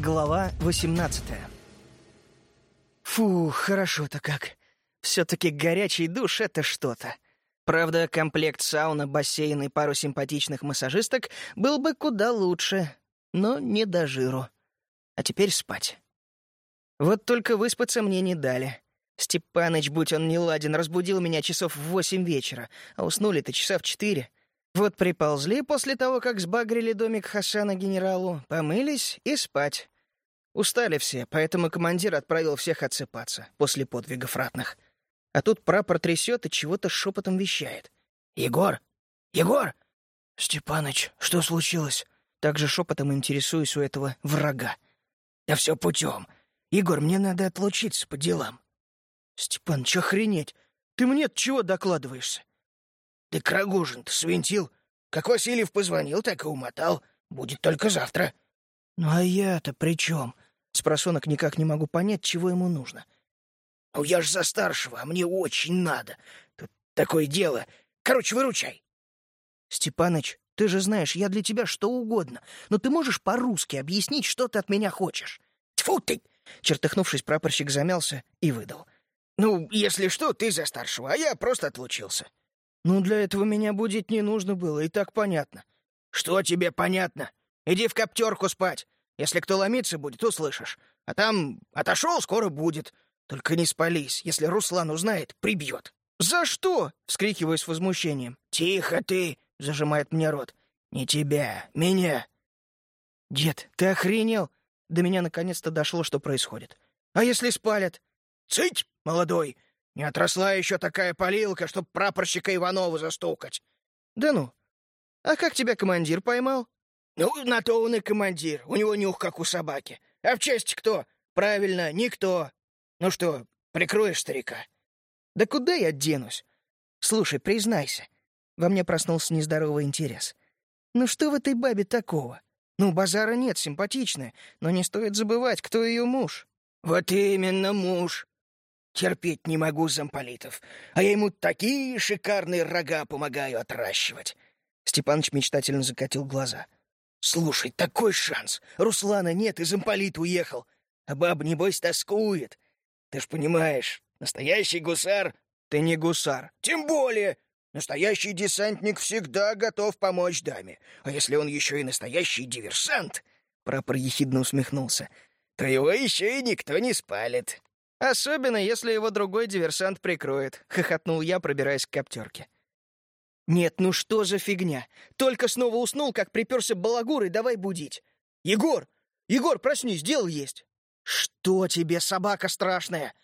Глава 18 Фу, хорошо-то как. Все-таки горячий душ — это что-то. Правда, комплект сауна, бассейн и пару симпатичных массажисток был бы куда лучше, но не до жиру. А теперь спать. Вот только выспаться мне не дали. Степаныч, будь он не ладен, разбудил меня часов в восемь вечера, а уснули-то часа в четыре. Вот приползли после того, как сбагрили домик Хасана генералу, помылись и спать. Устали все, поэтому командир отправил всех отсыпаться после подвигов ратных. А тут прапор трясет и чего-то шепотом вещает. «Егор! Егор!» «Степаныч, что случилось?» Также шепотом интересуюсь у этого врага. «Да все путем. Егор, мне надо отлучиться по делам». «Степаныч, охренеть! Ты мне чего докладываешься?» Ты Крагужин-то свинтил. Как Васильев позвонил, так и умотал. Будет только завтра. Ну а я-то при чем? Спросонок никак не могу понять, чего ему нужно. Ну я ж за старшего, а мне очень надо. Тут такое дело. Короче, выручай. Степаныч, ты же знаешь, я для тебя что угодно. Но ты можешь по-русски объяснить, что ты от меня хочешь? Тьфу ты! Чертыхнувшись, прапорщик замялся и выдал. «Ну, если что, ты за старшего, а я просто отлучился». «Ну, для этого меня будить не нужно было, и так понятно». «Что тебе понятно? Иди в коптерку спать. Если кто ломиться будет, услышишь. А там отошел, скоро будет. Только не спались. Если Руслан узнает, прибьет». «За что?» — вскрикиваю с возмущением. «Тихо ты!» — зажимает мне рот. «Не тебя, меня». «Дед, ты охренел?» До меня наконец-то дошло, что происходит. «А если спалят?» «Цыть, молодой! Не отросла еще такая полилка, чтоб прапорщика Иванова застукать. Да ну. А как тебя командир поймал? Ну, на то он и командир. У него нюх, как у собаки. А в честь кто? Правильно, никто. Ну что, прикроешь старика? Да куда я денусь? Слушай, признайся. Во мне проснулся нездоровый интерес. Ну что в этой бабе такого? Ну, базара нет, симпатичная, но не стоит забывать, кто ее муж. Вот именно муж. Терпеть не могу замполитов, а я ему такие шикарные рога помогаю отращивать. Степаныч мечтательно закатил глаза. Слушай, такой шанс. Руслана нет, и замполит уехал. А баба, небось, тоскует. Ты ж понимаешь, настоящий гусар... Ты не гусар. Тем более. Настоящий десантник всегда готов помочь даме. А если он еще и настоящий диверсант, прапор ехидно усмехнулся, то его еще и никто не спалит. «Особенно, если его другой диверсант прикроет», — хохотнул я, пробираясь к коптерке. «Нет, ну что за фигня? Только снова уснул, как приперся балагур, и давай будить. Егор! Егор, проснись, дел есть!» «Что тебе, собака страшная?»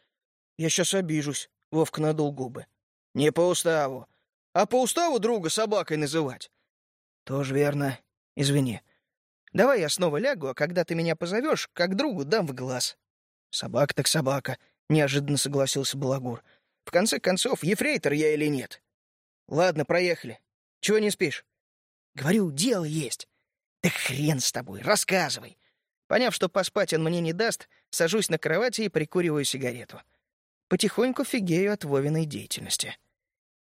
«Я сейчас обижусь», — Вовка надул губы. «Не по уставу. А по уставу друга собакой называть?» «Тоже верно. Извини. Давай я снова лягу, а когда ты меня позовешь, как другу дам в глаз». «Собака так собака», — неожиданно согласился Балагур. «В конце концов, ефрейтор я или нет?» «Ладно, проехали. Чего не спишь?» «Говорю, дело есть». «Да хрен с тобой, рассказывай». Поняв, что поспать он мне не даст, сажусь на кровати и прикуриваю сигарету. Потихоньку фигею от Вовиной деятельности.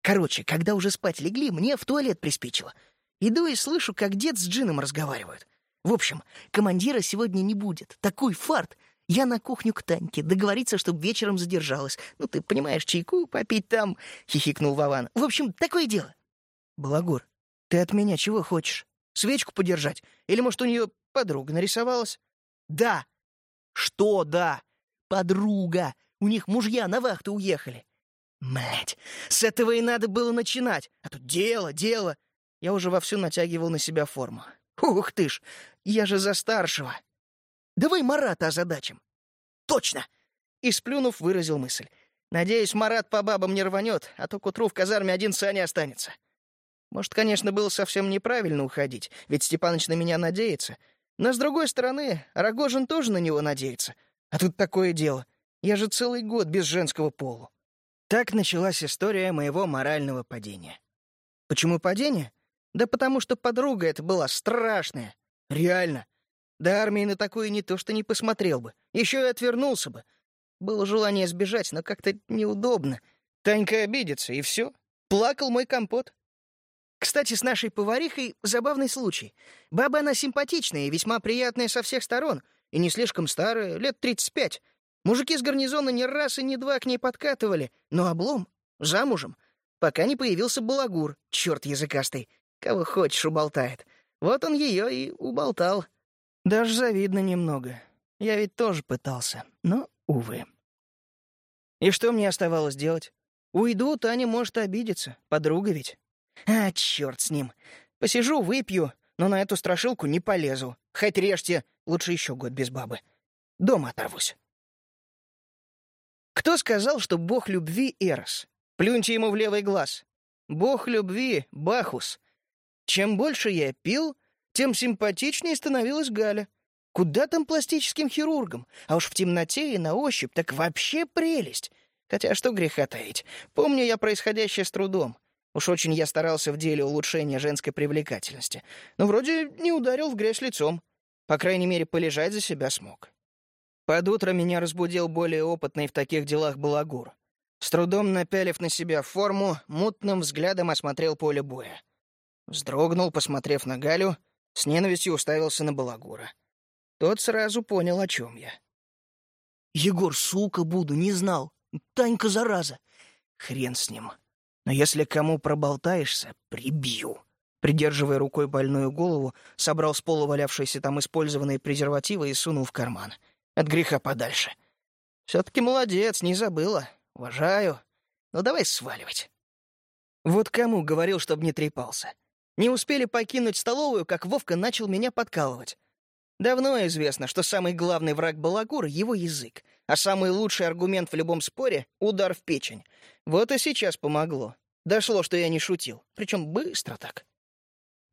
Короче, когда уже спать легли, мне в туалет приспичило. Иду и слышу, как дед с Джином разговаривают. В общем, командира сегодня не будет. Такой фарт — я на кухню к Таньке, договориться, чтобы вечером задержалась. Ну, ты понимаешь, чайку попить там, — хихикнул Вован. В общем, такое дело. Балагур, ты от меня чего хочешь? Свечку подержать? Или, может, у нее подруга нарисовалась? Да. Что да? Подруга. У них мужья на вахту уехали. Мать, с этого и надо было начинать. А тут дело, дело. Я уже вовсю натягивал на себя форму. Ух ты ж, я же за старшего. Давай Марата озадачим. Точно! И сплюнув, выразил мысль. Надеюсь, Марат по бабам не рванет, а то к утру в казарме один Саня останется. Может, конечно, было совсем неправильно уходить, ведь Степаныч на меня надеется. Но, с другой стороны, Рогожин тоже на него надеется. А тут такое дело. Я же целый год без женского полу. Так началась история моего морального падения. Почему падение? Да потому что подруга эта была страшная. Реально. До армии на такое не то что не посмотрел бы, еще и отвернулся бы. Было желание сбежать, но как-то неудобно. Танька обидится, и все. Плакал мой компот. Кстати, с нашей поварихой забавный случай. Баба она симпатичная и весьма приятная со всех сторон. и не слишком старая, лет 35. Мужики с гарнизона ни раз и ни два к ней подкатывали, но облом, замужем, пока не появился балагур, черт языкастый, кого хочешь уболтает. Вот он ее и уболтал. Даже завидно немного. Я ведь тоже пытался, но, увы. И что мне оставалось делать? Уйду, Таня может обидеться, подруга ведь. А, черт с ним. Посижу, выпью, но на эту страшилку не полезу. Хоть режьте, лучше еще год без бабы. Дома оторвусь. Кто сказал, что бог любви — Эрос? Плюньте ему в левый глаз. Бог любви — Бахус. Чем больше я пил, тем симпатичнее становилась Галя. Куда там пластическим хирургам? А уж в темноте и на ощупь так вообще прелесть. Хотя что греха таить. Помню я происходящее с трудом. Уж очень я старался в деле улучшения женской привлекательности. Но вроде не ударил в грязь лицом. По крайней мере, полежать за себя смог. Под утро меня разбудил более опытный в таких делах балагур. С трудом напялив на себя форму, мутным взглядом осмотрел поле боя. Вздрогнул, посмотрев на Галю, с ненавистью уставился на балагура. Тот сразу понял, о чем я. «Егор, сука буду, не знал. Танька, зараза. Хрен с ним. Но если кому проболтаешься, прибью». Придерживая рукой больную голову, собрал с пола валявшиеся там использованные презервативы и сунул в карман. От греха подальше. Все-таки молодец, не забыла. Уважаю. Ну давай сваливать. Вот кому говорил, чтобы не трепался. Не успели покинуть столовую, как Вовка начал меня подкалывать. Давно известно, что самый главный враг балагура — его язык, а самый лучший аргумент в любом споре — удар в печень. Вот и сейчас помогло. Дошло, что я не шутил, причем быстро так.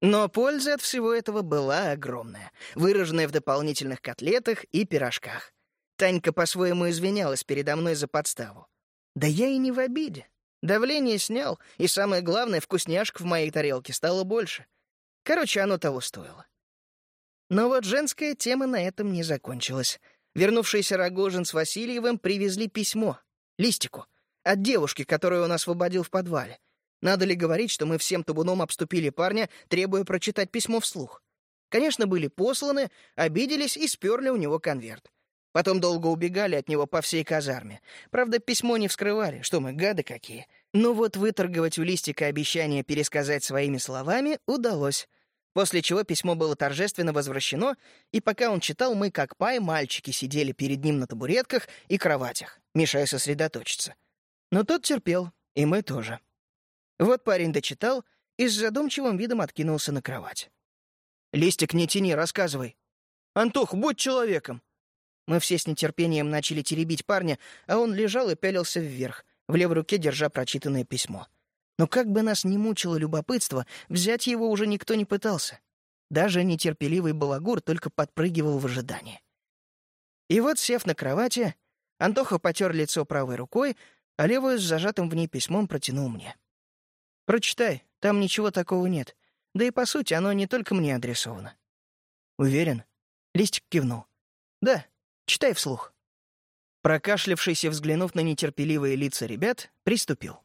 Но польза от всего этого была огромная, выраженная в дополнительных котлетах и пирожках. Танька по-своему извинялась передо мной за подставу. Да я и не в обиде. Давление снял, и самое главное, вкусняшек в моей тарелке стало больше. Короче, оно того стоило. Но вот женская тема на этом не закончилась. Вернувшийся Рогожин с Васильевым привезли письмо, листику, от девушки, которую он освободил в подвале. Надо ли говорить, что мы всем табуном обступили парня, требуя прочитать письмо вслух? Конечно, были посланы, обиделись и сперли у него конверт. Потом долго убегали от него по всей казарме. Правда, письмо не вскрывали, что мы, гады какие. Но вот выторговать у листика обещание пересказать своими словами удалось после чего письмо было торжественно возвращено, и пока он читал, мы, как пай, мальчики сидели перед ним на табуретках и кроватях, мешая сосредоточиться. Но тот терпел, и мы тоже. Вот парень дочитал и с задумчивым видом откинулся на кровать. «Листик, не тяни, рассказывай». «Антох, будь человеком!» Мы все с нетерпением начали теребить парня, а он лежал и пялился вверх, в левой руке держа прочитанное письмо. Но как бы нас ни мучило любопытство, взять его уже никто не пытался. Даже нетерпеливый балагур только подпрыгивал в ожидании. И вот, сев на кровати, Антоха потер лицо правой рукой, а левую с зажатым в ней письмом протянул мне. «Прочитай, там ничего такого нет. Да и, по сути, оно не только мне адресовано». «Уверен?» Листик кивнул. «Да, читай вслух». Прокашлявшийся, взглянув на нетерпеливые лица ребят, приступил.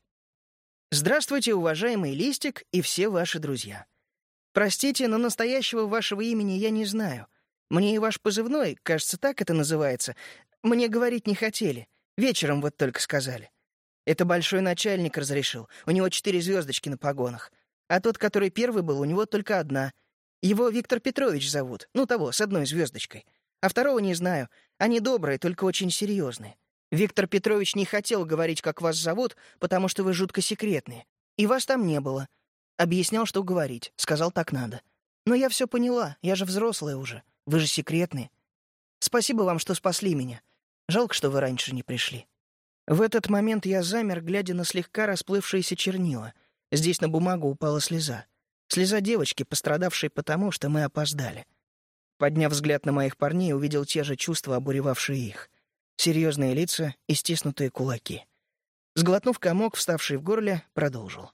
Здравствуйте, уважаемый Листик и все ваши друзья. Простите, но настоящего вашего имени я не знаю. Мне и ваш позывной, кажется, так это называется, мне говорить не хотели. Вечером вот только сказали. Это большой начальник разрешил. У него четыре звездочки на погонах. А тот, который первый был, у него только одна. Его Виктор Петрович зовут. Ну, того, с одной звездочкой. А второго не знаю. Они добрые, только очень серьезные. Виктор Петрович не хотел говорить, как вас зовут, потому что вы жутко секретные. И вас там не было. Объяснял, что говорить. Сказал, так надо. Но я все поняла. Я же взрослая уже. Вы же секретные. Спасибо вам, что спасли меня. Жалко, что вы раньше не пришли. В этот момент я замер, глядя на слегка расплывшиеся чернила. Здесь на бумагу упала слеза. Слеза девочки, пострадавшей потому, что мы опоздали. Подняв взгляд на моих парней, увидел те же чувства, обуревавшие их серьезные лица и стиснутые кулаки. Сглотнув комок, вставший в горле, продолжил.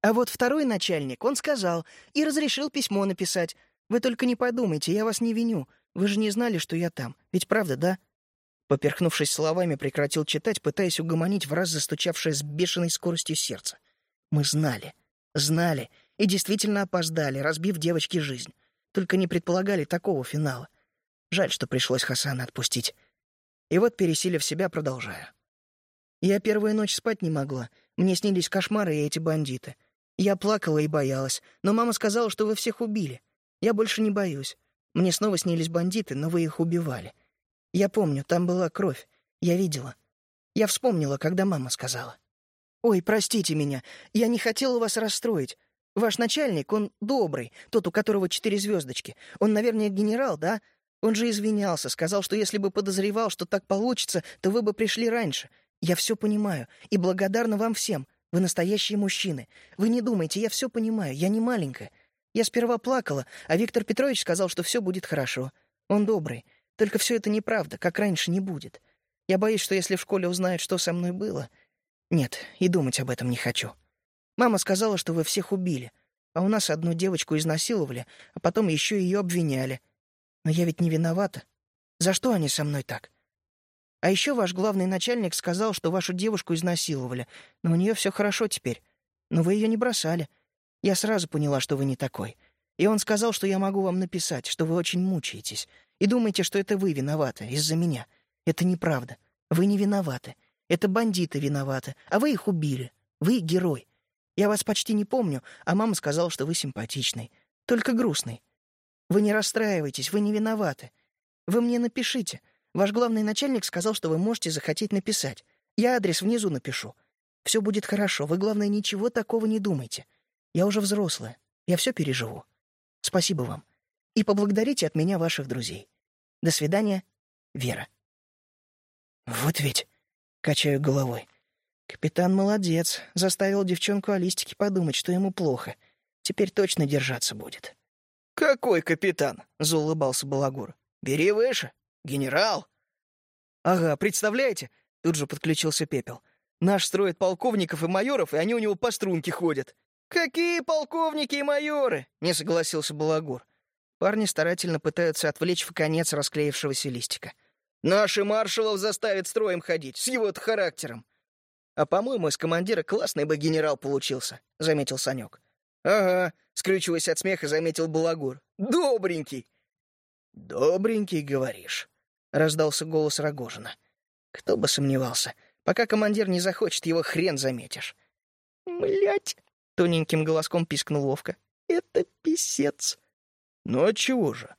А вот второй начальник, он сказал, и разрешил письмо написать. Вы только не подумайте, я вас не виню. Вы же не знали, что я там. Ведь правда, да? Поперхнувшись словами, прекратил читать, пытаясь угомонить в раз застучавшее с бешеной скоростью сердце. Мы знали. Знали. И действительно опоздали, разбив девочке жизнь. Только не предполагали такого финала. Жаль, что пришлось Хасана отпустить. И вот, пересилив себя, продолжаю. Я первую ночь спать не могла. Мне снились кошмары и эти бандиты. Я плакала и боялась, но мама сказала, что вы всех убили. Я больше не боюсь. Мне снова снились бандиты, но вы их убивали. Я помню, там была кровь. Я видела. Я вспомнила, когда мама сказала. «Ой, простите меня, я не хотела вас расстроить. Ваш начальник, он добрый, тот, у которого четыре звездочки. Он, наверное, генерал, да? Он же извинялся, сказал, что если бы подозревал, что так получится, то вы бы пришли раньше. Я все понимаю и благодарна вам всем. Вы настоящие мужчины. Вы не думайте, я все понимаю, я не маленькая. Я сперва плакала, а Виктор Петрович сказал, что все будет хорошо. Он добрый. Только все это неправда, как раньше не будет. Я боюсь, что если в школе узнают, что со мной было... Нет, и думать об этом не хочу. Мама сказала, что вы всех убили, а у нас одну девочку изнасиловали, а потом еще ее обвиняли. Но я ведь не виновата. За что они со мной так? А еще ваш главный начальник сказал, что вашу девушку изнасиловали, но у нее все хорошо теперь. Но вы ее не бросали. Я сразу поняла, что вы не такой. И он сказал, что я могу вам написать, что вы очень мучаетесь, и думаете, что это вы виноваты из-за меня. Это неправда. Вы не виноваты. Это бандиты виноваты, а вы их убили. Вы герой. Я вас почти не помню, а мама сказала, что вы симпатичный. Только грустный. Вы не расстраивайтесь, вы не виноваты. Вы мне напишите. Ваш главный начальник сказал, что вы можете захотеть написать. Я адрес внизу напишу. Все будет хорошо, вы, главное, ничего такого не думайте. Я уже взрослая, я все переживу. Спасибо вам. И поблагодарите от меня ваших друзей. До свидания, Вера. Вот ведь, качаю головой. Капитан молодец, заставил девчонку о листике подумать, что ему плохо. Теперь точно держаться будет. «Какой капитан?» — заулыбался Балагур. «Бери выше. Генерал». «Ага, представляете?» — тут же подключился Пепел. «Наш строит полковников и майоров, и они у него по струнке ходят». «Какие полковники и майоры?» — не согласился Балагур. Парни старательно пытаются отвлечь в конец расклеившегося листика. Наши маршалов заставят строем ходить, с его характером. А, по-моему, из командира классный бы генерал получился, — заметил Санек. Ага, скрючиваясь от смеха, заметил Балагур. Добренький. Добренький, говоришь, — раздался голос Рогожина. Кто бы сомневался. Пока командир не захочет, его хрен заметишь. Млять! тоненьким голоском пискнул Вовка. Это писец. Ну отчего же?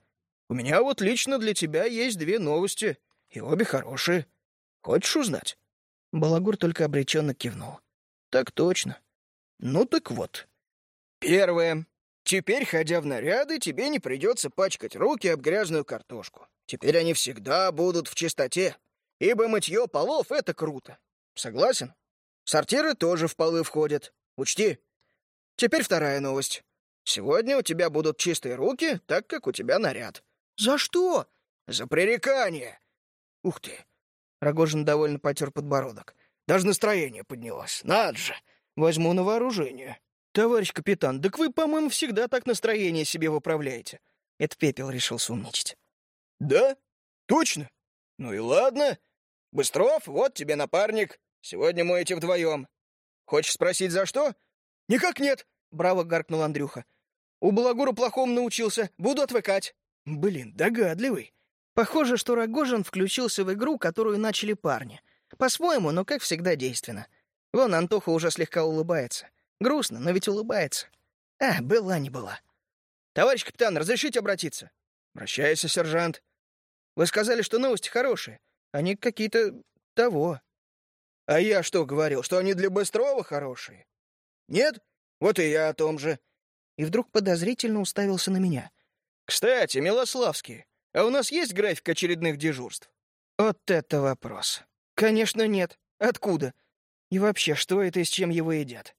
У меня вот лично для тебя есть две новости. И обе хорошие. Хочешь узнать?» Балагур только обреченно кивнул. «Так точно. Ну так вот. Первое. Теперь, ходя в наряды, тебе не придется пачкать руки об грязную картошку. Теперь они всегда будут в чистоте, ибо мытье полов — это круто. Согласен? Сортиры тоже в полы входят. Учти. Теперь вторая новость. Сегодня у тебя будут чистые руки, так как у тебя наряд. За что? За пререкание. «Ух ты!» Рогожин довольно потер подбородок. «Даже настроение поднялось. Надо же! Возьму на вооружение». «Товарищ капитан, так вы, по-моему, всегда так настроение себе выправляете». Это Пепел решил сумничать. «Да? Точно? Ну и ладно. Быстров, вот тебе напарник. Сегодня моете вдвоем. Хочешь спросить, за что?» «Никак нет!» — браво гаркнул Андрюха. «У Балагура плохому научился. Буду отвыкать». «Блин, догадливый. Похоже, что Рогожин включился в игру, которую начали парни. По-своему, но, как всегда, действенно. Вон Антоха уже слегка улыбается. Грустно, но ведь улыбается. А, была не была. «Товарищ капитан, разрешите обратиться?» «Обращайся, сержант». «Вы сказали, что новости хорошие. Они какие-то... того». «А я что говорил, что они для Быстрова хорошие?» «Нет? Вот и я о том же». И вдруг подозрительно уставился на меня. «Кстати, Милославский, а у нас есть график очередных дежурств? Вот это вопрос. Конечно, нет. Откуда? И вообще, что это и с чем его едят?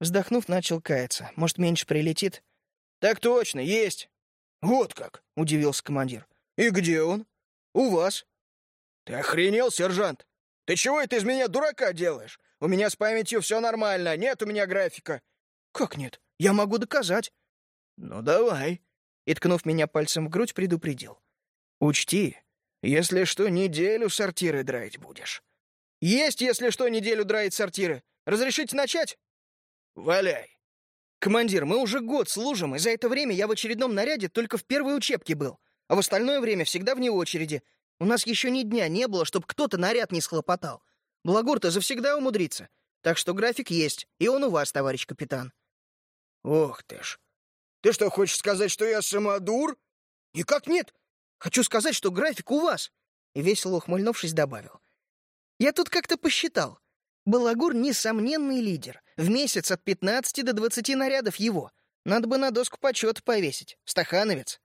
Вздохнув, начал каяться. Может, меньше прилетит? Так точно, есть. Вот как, удивился командир. И где он? У вас. Ты охренел, сержант? Ты чего это из меня дурака делаешь? У меня с памятью все нормально, нет у меня графика. Как нет? Я могу доказать. Ну, давай. И, ткнув меня пальцем в грудь, предупредил. Учти, если что, неделю сортиры драить будешь. Есть, если что, неделю драить сортиры. Разрешите начать? Валяй. Командир, мы уже год служим, и за это время я в очередном наряде только в первой учебке был. а в остальное время всегда вне очереди. У нас еще ни дня не было, чтобы кто-то наряд не схлопотал. Благур-то завсегда умудрится. Так что график есть, и он у вас, товарищ капитан». «Ох ты ж! Ты что, хочешь сказать, что я самодур?» «Никак нет! Хочу сказать, что график у вас!» И весело ухмыльнувшись, добавил. «Я тут как-то посчитал. Балагур — несомненный лидер. В месяц от 15 до 20 нарядов его. Надо бы на доску почета повесить. Стахановец.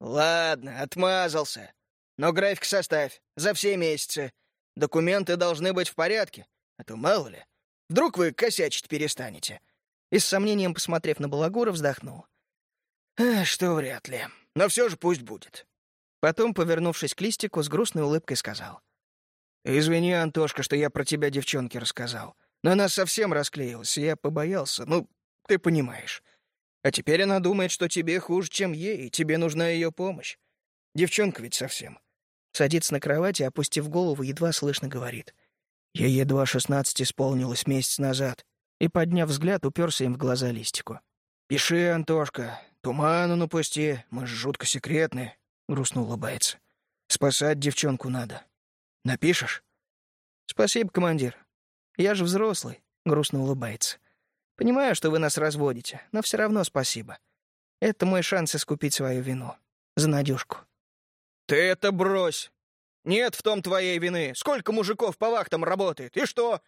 Ладно, отмазался. Но график составь. За все месяцы. Документы должны быть в порядке. А то мало ли. Вдруг вы косячить перестанете. И с сомнением, посмотрев на Балагура, вздохнул. Что вряд ли. Но все же пусть будет. Потом, повернувшись к листику, с грустной улыбкой сказал. «Извини, Антошка, что я про тебя девчонке рассказал. Но она совсем расклеилась, я побоялся. Ну, ты понимаешь. А теперь она думает, что тебе хуже, чем ей, и тебе нужна ее помощь. Девчонка ведь совсем». Садится на кровати, опустив голову, едва слышно говорит. «Я едва шестнадцать исполнилось месяц назад». И, подняв взгляд, уперся им в глаза листику. «Пиши, Антошка. Туману напусти. Мы же жутко секретные», — грустно улыбается. «Спасать девчонку надо. Напишешь?» «Спасибо, командир. Я же взрослый», — грустно улыбается. «Понимаю, что вы нас разводите, но все равно спасибо. Это мой шанс искупить свою вину. За Надюшку». «Ты это брось! Нет в том твоей вины. Сколько мужиков по вахтам работает? И что?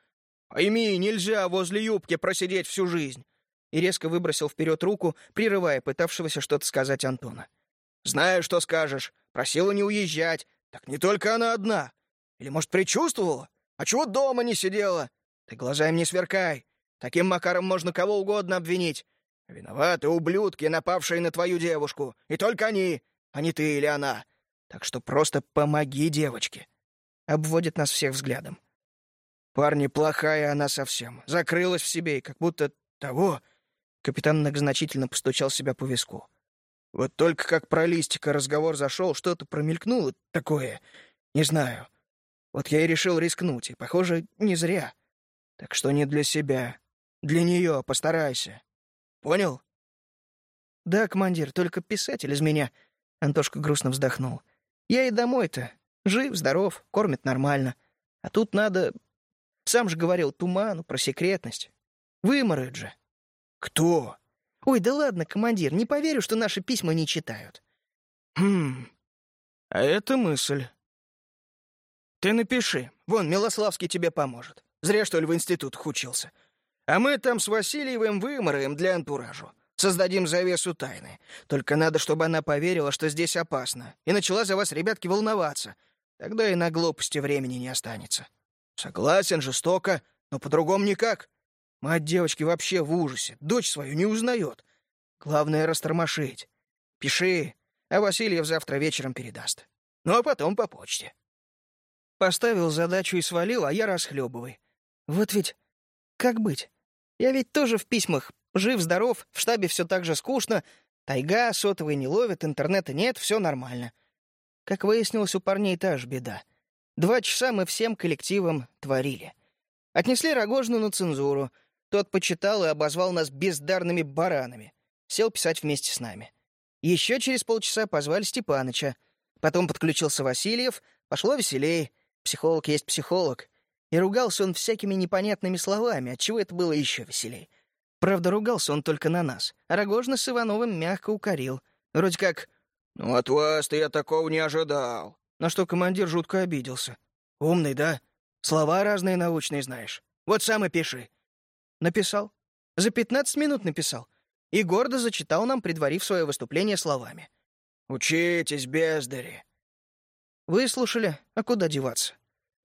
Пойми, нельзя возле юбки просидеть всю жизнь!» И резко выбросил вперед руку, прерывая пытавшегося что-то сказать Антона. «Знаю, что скажешь. Просила не уезжать. Так не только она одна. Или, может, предчувствовала? А чего дома не сидела? Ты глазами не сверкай. Таким макаром можно кого угодно обвинить. Виноваты ублюдки, напавшие на твою девушку. И только они, а не ты или она. Так что просто помоги девочке. Обводит нас всех взглядом. Парни, плохая она совсем. Закрылась в себе и как будто того... Капитан многозначительно постучал себя по виску. Вот только как про листика разговор зашел, что-то промелькнуло такое. Не знаю. Вот я и решил рискнуть, и, похоже, не зря. Так что не для себя. Для нее постарайся. Понял? Да, командир, только писатель из меня. Антошка грустно вздохнул. Я и домой-то. Жив, здоров, кормит нормально. А тут надо... Сам же говорил туману, про секретность. Выморают же. Кто? Ой, да ладно, командир, не поверю, что наши письма не читают. Хм. А это мысль. Ты напиши. Вон, Милославский тебе поможет. Зря, что ли, в институтах учился. А мы там с Васильевым вымораем для антуражу. Создадим завесу тайны. Только надо, чтобы она поверила, что здесь опасно, и начала за вас, ребятки, волноваться. Тогда и на глупости времени не останется. Согласен, жестоко, но по-другому никак. Мать девочки вообще в ужасе, дочь свою не узнает. Главное — растормошить. Пиши, а Васильев завтра вечером передаст. Ну, а потом по почте. Поставил задачу и свалил, а я расхлебывай. Вот ведь как быть? Я ведь тоже в письмах. Жив-здоров, в штабе все так же скучно. Тайга, сотовый не ловит, интернета нет, все нормально. Как выяснилось, у парней та же беда. Два часа мы всем коллективом творили. Отнесли Рогожину на цензуру. Тот почитал и обозвал нас бездарными баранами. Сел писать вместе с нами. Еще через полчаса позвали Степаныча. Потом подключился Васильев. Пошло веселей. Психолог есть психолог. И ругался он всякими непонятными словами, отчего это было еще веселей. Правда, ругался он только на нас, а Рогожина с Ивановым мягко укорил. Вроде как «Ну, от вас-то я такого не ожидал». На что командир жутко обиделся. «Умный, да? Слова разные научные знаешь. Вот сам и пиши». Написал. За пятнадцать минут написал. И гордо зачитал нам, предварив свое выступление словами. «Учитесь, бездари. Выслушали, а куда деваться?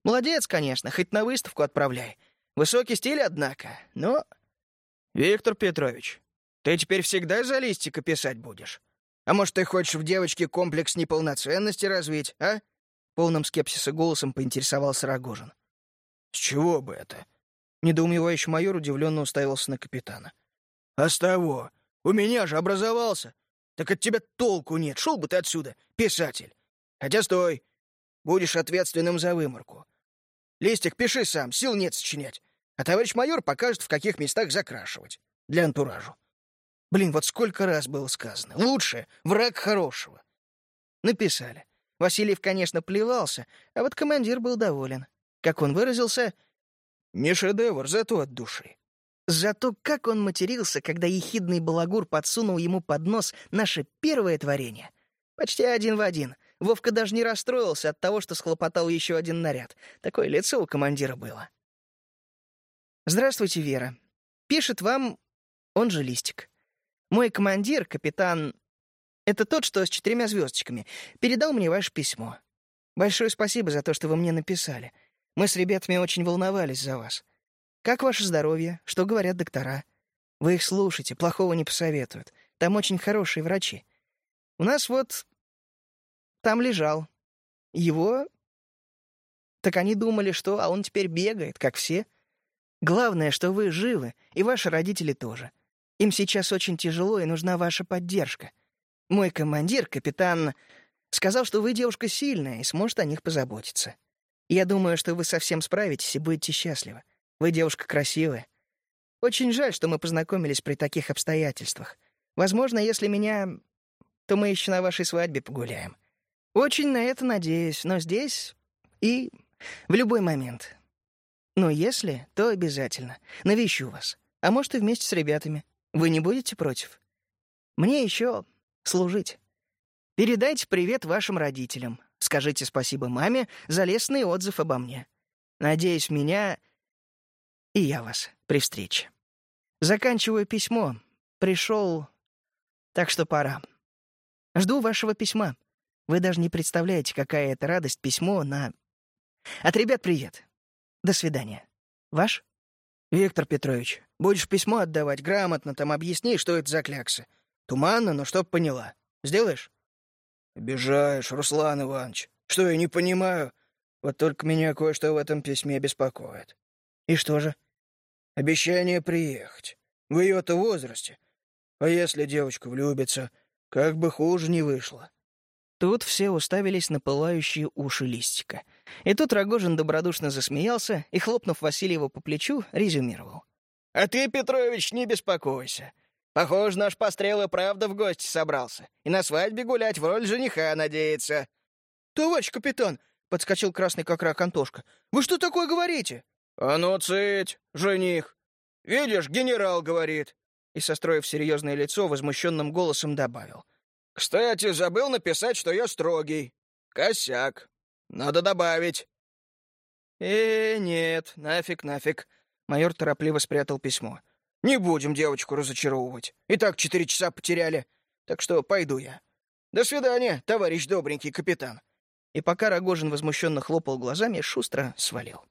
Молодец, конечно, хоть на выставку отправляй. Высокий стиль, однако, но... Виктор Петрович, ты теперь всегда за листика писать будешь? А может, ты хочешь в девочке комплекс неполноценности развить, а? Полным скепсиса голосом поинтересовался Рогожин. С чего бы это? Недоумевающий майор удивленно уставился на капитана. А с того? У меня же образовался. Так от тебя толку нет. Шел бы ты отсюда, писатель. Хотя стой, Будешь ответственным за выморку. Листик, пиши сам, сил нет сочинять. А товарищ майор покажет, в каких местах закрашивать. Для антуражу. Блин, вот сколько раз было сказано. Лучше враг хорошего. Написали. Васильев, конечно, плевался, а вот командир был доволен. Как он выразился, «Не шедевр, зато от души». Зато как он матерился, когда ехидный балагур подсунул ему под нос наше первое творение. Почти один в один. Вовка даже не расстроился от того, что схлопотал еще один наряд. Такое лицо у командира было. «Здравствуйте, Вера. Пишет вам он же Листик. Мой командир, капитан... Это тот, что с четырьмя звездочками. Передал мне ваше письмо. Большое спасибо за то, что вы мне написали. Мы с ребятами очень волновались за вас. Как ваше здоровье? Что говорят доктора? Вы их слушайте, плохого не посоветуют. Там очень хорошие врачи. У нас вот... Там лежал. Его... Так они думали, что... А он теперь бегает, как все. Главное, что вы живы, и ваши родители тоже. Им сейчас очень тяжело, и нужна ваша поддержка. Мой командир, капитан, сказал, что вы девушка сильная и сможет о них позаботиться. Я думаю, что вы совсем справитесь и будете счастливы. Вы девушка красивая. Очень жаль, что мы познакомились при таких обстоятельствах. Возможно, если меня... то мы еще на вашей свадьбе погуляем. Очень на это надеюсь, но здесь и в любой момент. Но если, то обязательно. Навещу вас. А может, и вместе с ребятами. Вы не будете против? Мне еще служить. Передайте привет вашим родителям. Скажите спасибо маме за лестный отзыв обо мне. Надеюсь, меня и я вас при встрече. Заканчиваю письмо. Пришел, так что пора. Жду вашего письма. Вы даже не представляете, какая это радость письмо на... От ребят привет. До свидания. Ваш? Виктор Петрович, будешь письмо отдавать, грамотно там объясни, что это за кляксы. Туманно, но чтоб поняла. Сделаешь? Обижаешь, Руслан Иванович. Что, я не понимаю? Вот только меня кое-что в этом письме беспокоит. И что же? Обещание приехать. В ее-то возрасте. А если девочка влюбится, как бы хуже не вышло. Тут все уставились на пылающие уши листика. И тут Рогожин добродушно засмеялся и, хлопнув Васильева по плечу, резюмировал. «А ты, Петрович, не беспокойся. Похоже, наш пострел и правда в гости собрался. И на свадьбе гулять в роль жениха надеется». «Товарищ капитан!» — подскочил красный как рак Антошка. «Вы что такое говорите?» «А ну, цыть, жених! Видишь, генерал говорит!» И, состроив серьезное лицо, возмущенным голосом добавил. Кстати, забыл написать, что я строгий. Косяк. Надо добавить. Э, нет, нафиг, нафиг. Майор торопливо спрятал письмо. Не будем девочку разочаровывать. И так четыре часа потеряли. Так что пойду я. До свидания, товарищ добренький капитан. И пока Рогожин возмущенно хлопал глазами, шустро свалил.